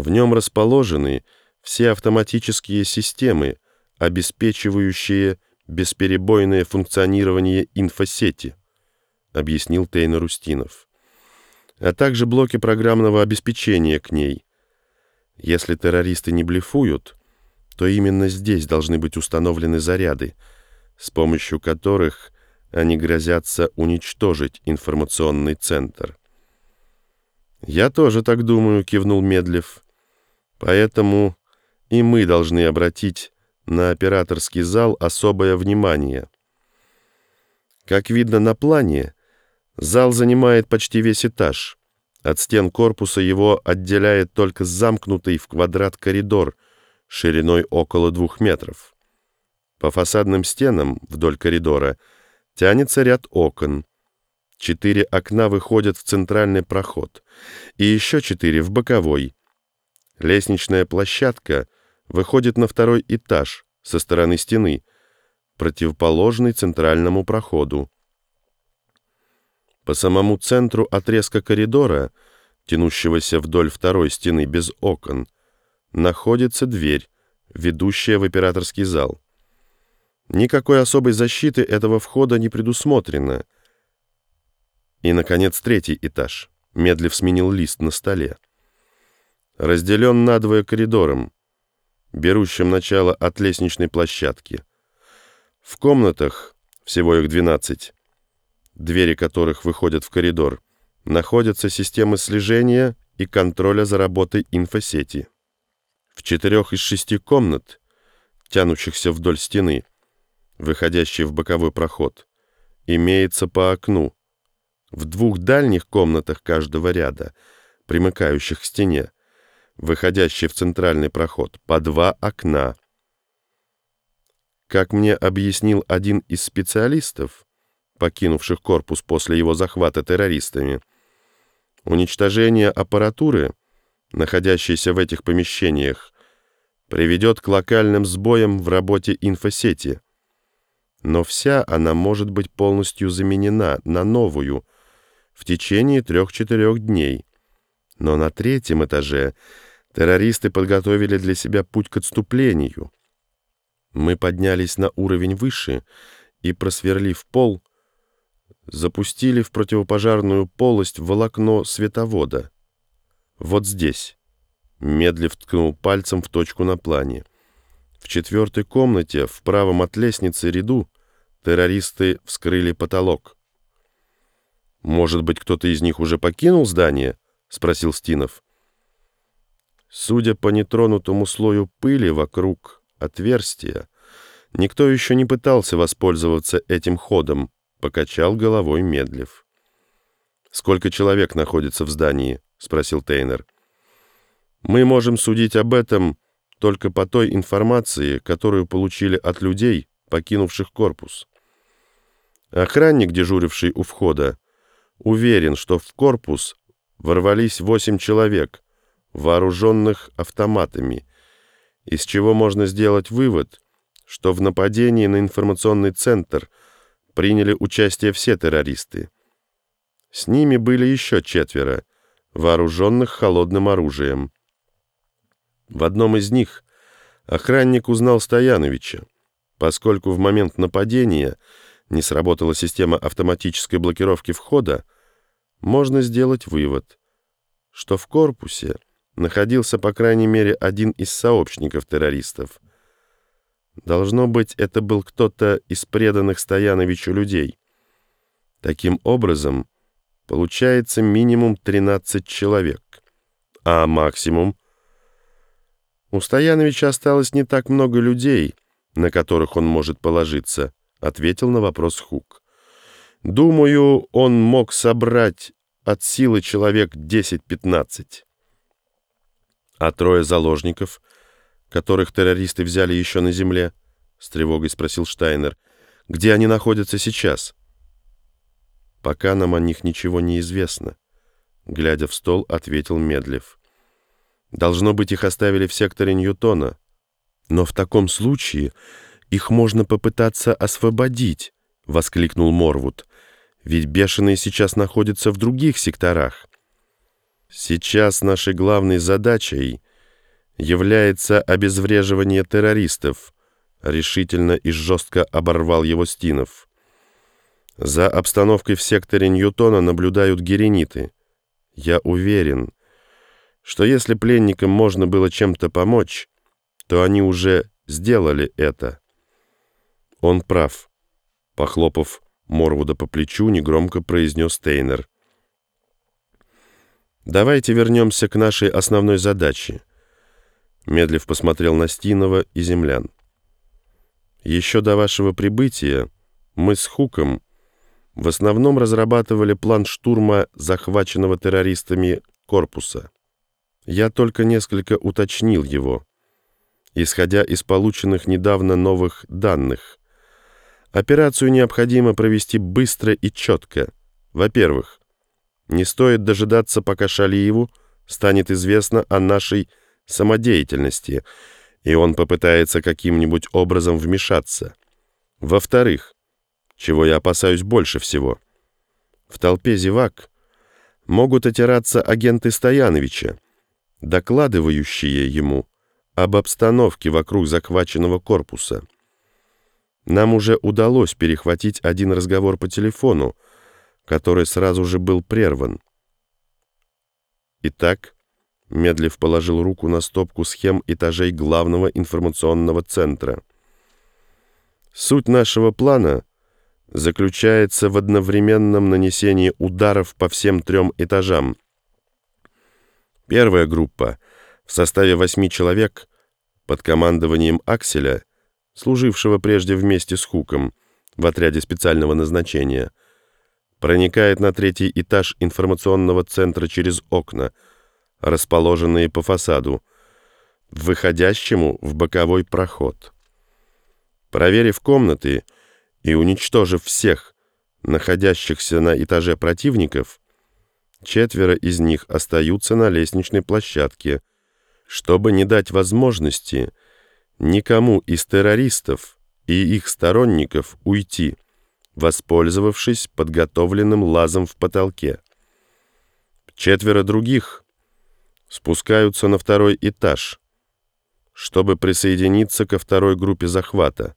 В нем расположены все автоматические системы, обеспечивающие бесперебойное функционирование инфосети, объяснил Тейнер Устинов, а также блоки программного обеспечения к ней. Если террористы не блефуют, то именно здесь должны быть установлены заряды, с помощью которых они грозятся уничтожить информационный центр. «Я тоже так думаю», — кивнул Медлев. «Поэтому и мы должны обратить на операторский зал особое внимание. Как видно на плане, зал занимает почти весь этаж. От стен корпуса его отделяет только замкнутый в квадрат коридор шириной около двух метров. По фасадным стенам вдоль коридора тянется ряд окон. Четыре окна выходят в центральный проход, и еще четыре в боковой. Лестничная площадка выходит на второй этаж со стороны стены, противоположный центральному проходу. По самому центру отрезка коридора, тянущегося вдоль второй стены без окон, находится дверь, ведущая в операторский зал. Никакой особой защиты этого входа не предусмотрено. И, наконец, третий этаж. Медлив сменил лист на столе. Разделен надвое коридором, берущим начало от лестничной площадки. В комнатах, всего их 12, двери которых выходят в коридор, находятся системы слежения и контроля за работой инфосети. В четырех из шести комнат, тянущихся вдоль стены, выходящей в боковой проход, имеется по окну. В двух дальних комнатах каждого ряда, примыкающих к стене, выходящей в центральный проход, по два окна. Как мне объяснил один из специалистов, покинувших корпус после его захвата террористами, уничтожение аппаратуры, находящейся в этих помещениях, приведет к локальным сбоям в работе инфосети. Но вся она может быть полностью заменена на новую в течение трех-четырех дней. Но на третьем этаже Террористы подготовили для себя путь к отступлению. Мы поднялись на уровень выше и, просверлив пол, запустили в противопожарную полость волокно световода. Вот здесь. Медлив ткнул пальцем в точку на плане. В четвертой комнате, в правом от лестницы ряду, террористы вскрыли потолок. «Может быть, кто-то из них уже покинул здание?» — спросил Стинов. Судя по нетронутому слою пыли вокруг отверстия, никто еще не пытался воспользоваться этим ходом, покачал головой Медлев. «Сколько человек находится в здании?» — спросил Тейнер. «Мы можем судить об этом только по той информации, которую получили от людей, покинувших корпус. Охранник, дежуривший у входа, уверен, что в корпус ворвались восемь человек — вооруженных автоматами, из чего можно сделать вывод, что в нападении на информационный центр приняли участие все террористы. С ними были еще четверо, вооруженных холодным оружием. В одном из них охранник узнал Стояновича, поскольку в момент нападения не сработала система автоматической блокировки входа, можно сделать вывод, что в корпусе находился, по крайней мере, один из сообщников террористов. Должно быть, это был кто-то из преданных Стояновичу людей. Таким образом, получается минимум 13 человек. А максимум? У Стояновича осталось не так много людей, на которых он может положиться, ответил на вопрос Хук. Думаю, он мог собрать от силы человек 10-15. «А трое заложников, которых террористы взяли еще на земле?» — с тревогой спросил Штайнер. «Где они находятся сейчас?» «Пока нам о них ничего не известно», — глядя в стол, ответил Медлев. «Должно быть, их оставили в секторе Ньютона. Но в таком случае их можно попытаться освободить», — воскликнул Морвуд. «Ведь бешеные сейчас находятся в других секторах». Сейчас нашей главной задачей является обезвреживание террористов, решительно и жестко оборвал его Стинов. За обстановкой в секторе Ньютона наблюдают герениты. Я уверен, что если пленникам можно было чем-то помочь, то они уже сделали это. Он прав. Похлопав Морвуда по плечу, негромко произнес Тейнер. «Давайте вернемся к нашей основной задаче». Медлив посмотрел на Стинова и землян. «Еще до вашего прибытия мы с Хуком в основном разрабатывали план штурма захваченного террористами корпуса. Я только несколько уточнил его, исходя из полученных недавно новых данных. Операцию необходимо провести быстро и четко. Во-первых, не стоит дожидаться, пока Шалиеву станет известно о нашей самодеятельности, и он попытается каким-нибудь образом вмешаться. Во-вторых, чего я опасаюсь больше всего. В толпе зевак могут отираться агенты Стояновича, докладывающие ему об обстановке вокруг захваченного корпуса. Нам уже удалось перехватить один разговор по телефону, который сразу же был прерван. Итак, Медлив положил руку на стопку схем этажей главного информационного центра. Суть нашего плана заключается в одновременном нанесении ударов по всем трем этажам. Первая группа в составе восьми человек под командованием Акселя, служившего прежде вместе с Хуком в отряде специального назначения, проникает на третий этаж информационного центра через окна, расположенные по фасаду, выходящему в боковой проход. Проверив комнаты, и, уничтожив всех находящихся на этаже противников, четверо из них остаются на лестничной площадке, чтобы не дать возможности никому из террористов и их сторонников уйти, воспользовавшись подготовленным лазом в потолке. Четверо других спускаются на второй этаж, чтобы присоединиться ко второй группе захвата,